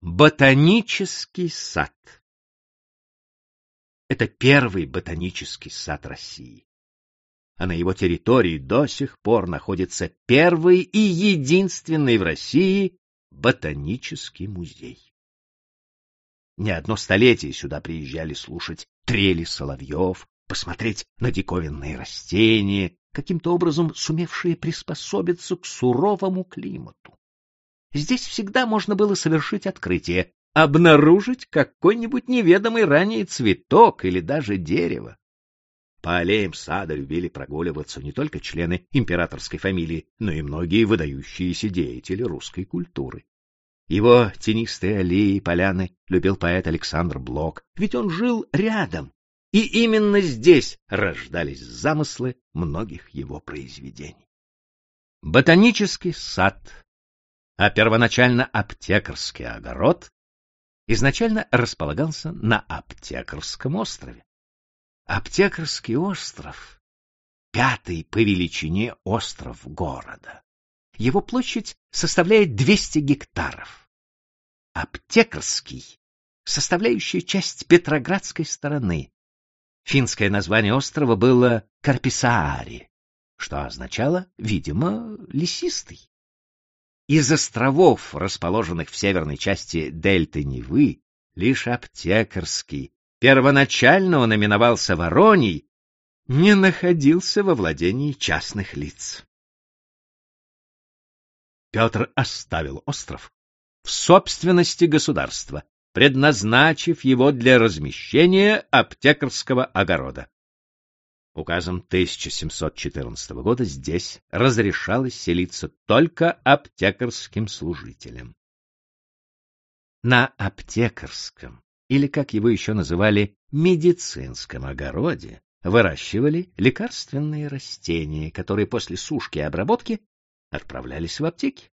Ботанический сад. Это первый ботанический сад России. А на его территории до сих пор находится первый и единственный в России ботанический музей. Не одно столетие сюда приезжали слушать трели соловьев, посмотреть на диковинные растения, каким-то образом сумевшие приспособиться к суровому климату. Здесь всегда можно было совершить открытие, обнаружить какой-нибудь неведомый ранее цветок или даже дерево. По аллеям сада любили прогуливаться не только члены императорской фамилии, но и многие выдающиеся деятели русской культуры. Его тенистые аллеи и поляны любил поэт Александр Блок, ведь он жил рядом, и именно здесь рождались замыслы многих его произведений. Ботанический сад а первоначально аптекарский огород изначально располагался на Аптекарском острове. Аптекарский остров — пятый по величине остров города. Его площадь составляет 200 гектаров. Аптекарский — составляющая часть Петроградской стороны. Финское название острова было Карписаари, что означало, видимо, лесистый. Из островов, расположенных в северной части дельты Невы, лишь Аптекарский, первоначально он именовался Вороний, не находился во владении частных лиц. Петр оставил остров в собственности государства, предназначив его для размещения аптекарского огорода. Указом 1714 года здесь разрешалось селиться только аптекарским служителям. На аптекарском, или, как его еще называли, медицинском огороде, выращивали лекарственные растения, которые после сушки и обработки отправлялись в аптеки.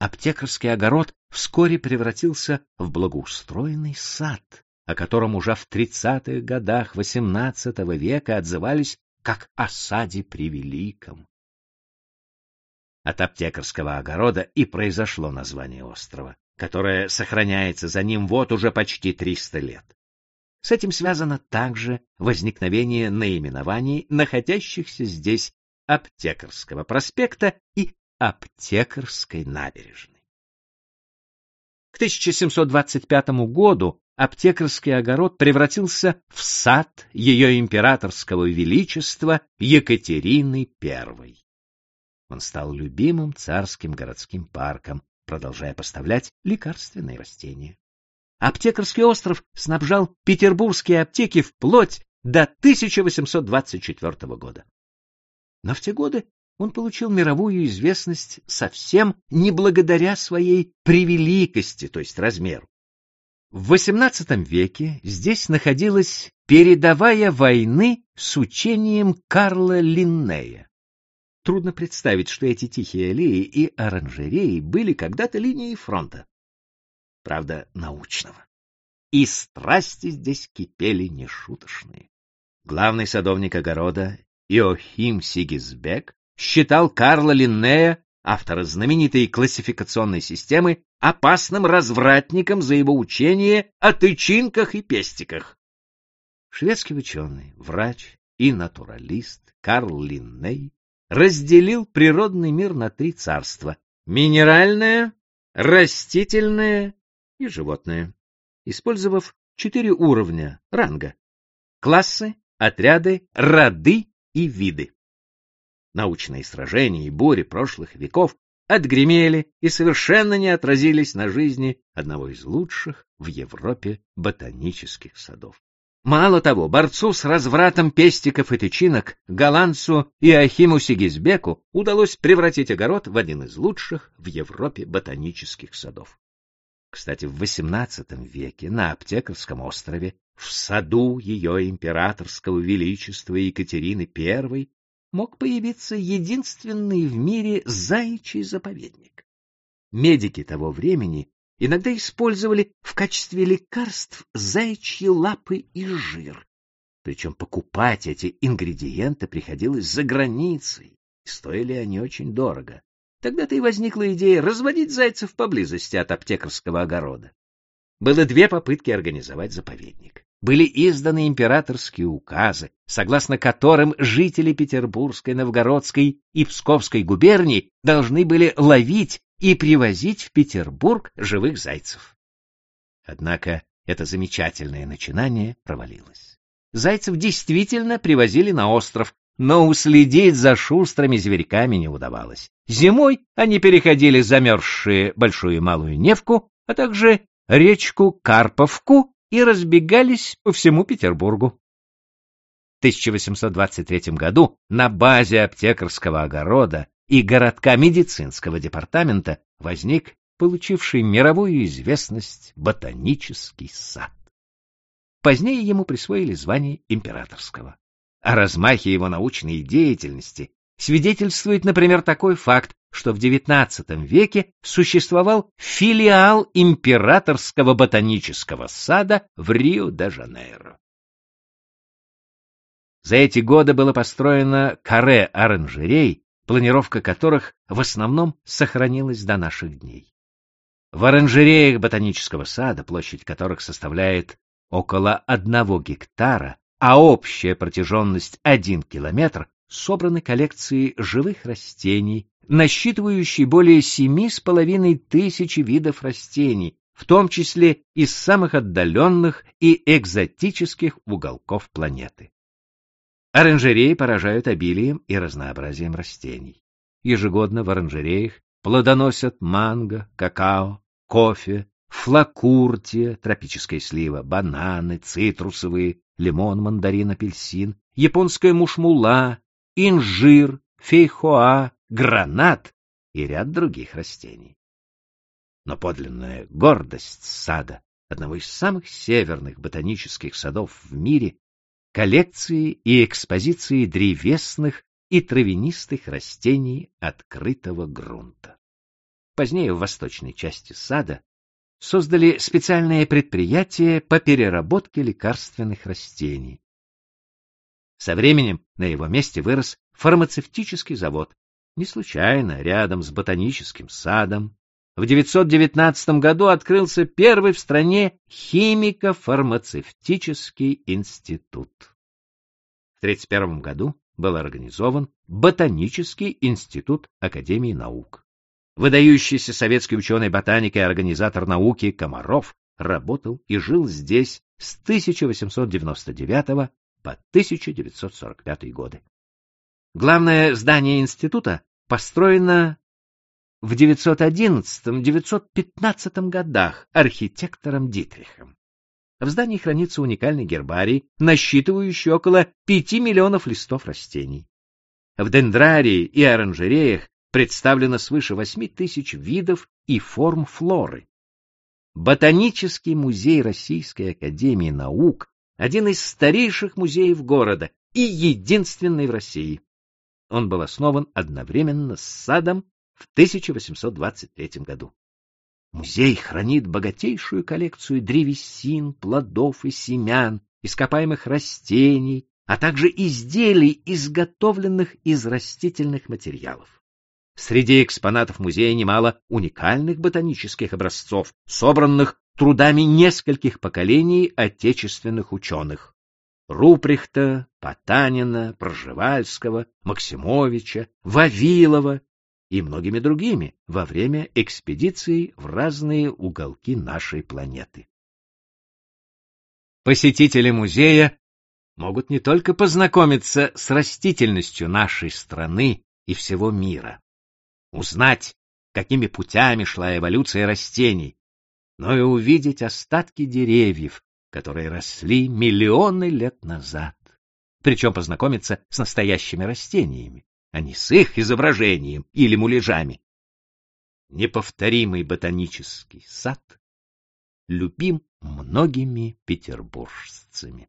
Аптекарский огород вскоре превратился в благоустроенный сад, о котором уже в 30-х годах XVIII века отзывались как о саде превеликом. От аптекарского огорода и произошло название острова, которое сохраняется за ним вот уже почти 300 лет. С этим связано также возникновение наименований, находящихся здесь Аптекарского проспекта и Аптекарской набережной. К 1725 году аптекарский огород превратился в сад ее императорского величества Екатерины I. Он стал любимым царским городским парком, продолжая поставлять лекарственные растения. Аптекарский остров снабжал петербургские аптеки вплоть до 1824 года. Но в те годы он получил мировую известность совсем не благодаря своей превеликости, то есть размеру. В XVIII веке здесь находилась передовая войны с учением Карла Линнея. Трудно представить, что эти тихие аллеи и оранжереи были когда-то линией фронта. Правда, научного. И страсти здесь кипели нешуточные. Главный садовник огорода Иохим Сигизбек считал Карла Линнея, автора знаменитой классификационной системы, опасным развратником за его учение о тычинках и пестиках. Шведский ученый, врач и натуралист Карл Линней разделил природный мир на три царства — минеральное, растительное и животное, использовав четыре уровня ранга — классы, отряды, роды и виды. Научные сражения и бури прошлых веков отгремели и совершенно не отразились на жизни одного из лучших в Европе ботанических садов. Мало того, борцу с развратом пестиков и тычинок, голландцу Иохиму Сигизбеку удалось превратить огород в один из лучших в Европе ботанических садов. Кстати, в XVIII веке на Аптекарском острове, в саду ее императорского величества Екатерины I, мог появиться единственный в мире заячий заповедник. Медики того времени иногда использовали в качестве лекарств заячьи лапы и жир. Причем покупать эти ингредиенты приходилось за границей, и стоили они очень дорого. Тогда-то и возникла идея разводить зайцев поблизости от аптекарского огорода. Было две попытки организовать заповедник. Были изданы императорские указы, согласно которым жители Петербургской, Новгородской и Псковской губерний должны были ловить и привозить в Петербург живых зайцев. Однако это замечательное начинание провалилось. Зайцев действительно привозили на остров, но уследить за шустрыми зверьками не удавалось. Зимой они переходили замерзшие Большую и Малую Невку, а также речку Карповку и разбегались по всему Петербургу. В 1823 году на базе аптекарского огорода и городка медицинского департамента возник получивший мировую известность ботанический сад. Позднее ему присвоили звание императорского. О размахе его научной деятельности свидетельствует, например, такой факт, что в XIX веке существовал филиал императорского ботанического сада в Рио-де-Жанейро. За эти годы было построено каре оранжерей, планировка которых в основном сохранилась до наших дней. В оранжереях ботанического сада, площадь которых составляет около одного гектара, а общая протяженность один километр, собраны коллекции живых растений, насчитывающие более семи с половиной тысяч видов растений, в том числе из самых отдаленных и экзотических уголков планеты. Оранжереи поражают обилием и разнообразием растений. Ежегодно в оранжереях плодоносят манго, какао, кофе, флакуртия, тропическая слива, бананы, цитрусовые, лимон, мандарин, апельсин, японская мушмула, инжир, фейхоа, гранат и ряд других растений. Но подлинная гордость сада, одного из самых северных ботанических садов в мире, коллекции и экспозиции древесных и травянистых растений открытого грунта. Позднее в восточной части сада создали специальное предприятие по переработке лекарственных растений. Со временем на его месте вырос фармацевтический завод, не случайно рядом с ботаническим садом. В 919 году открылся первый в стране химико-фармацевтический институт. В 1931 году был организован Ботанический институт Академии наук. Выдающийся советский ученый-ботаник и организатор науки Комаров работал и жил здесь с 1899 по 1945 годы. Главное здание института построено в 911-915 годах архитектором Дитрихом. В здании хранится уникальный гербарий, насчитывающий около 5 миллионов листов растений. В дендрарии и оранжереях представлено свыше 8 тысяч видов и форм флоры. Ботанический музей Российской академии наук – один из старейших музеев города и единственный в России. Он был основан одновременно с садом в 1823 году. Музей хранит богатейшую коллекцию древесин, плодов и семян, ископаемых растений, а также изделий, изготовленных из растительных материалов. Среди экспонатов музея немало уникальных ботанических образцов, собранных трудами нескольких поколений отечественных ученых. Руприхта, Потанина, Пржевальского, Максимовича, Вавилова и многими другими во время экспедиций в разные уголки нашей планеты. Посетители музея могут не только познакомиться с растительностью нашей страны и всего мира, узнать, какими путями шла эволюция растений, но и увидеть остатки деревьев, которые росли миллионы лет назад. Причем познакомиться с настоящими растениями, а не с их изображением или муляжами. Неповторимый ботанический сад любим многими петербуржцами.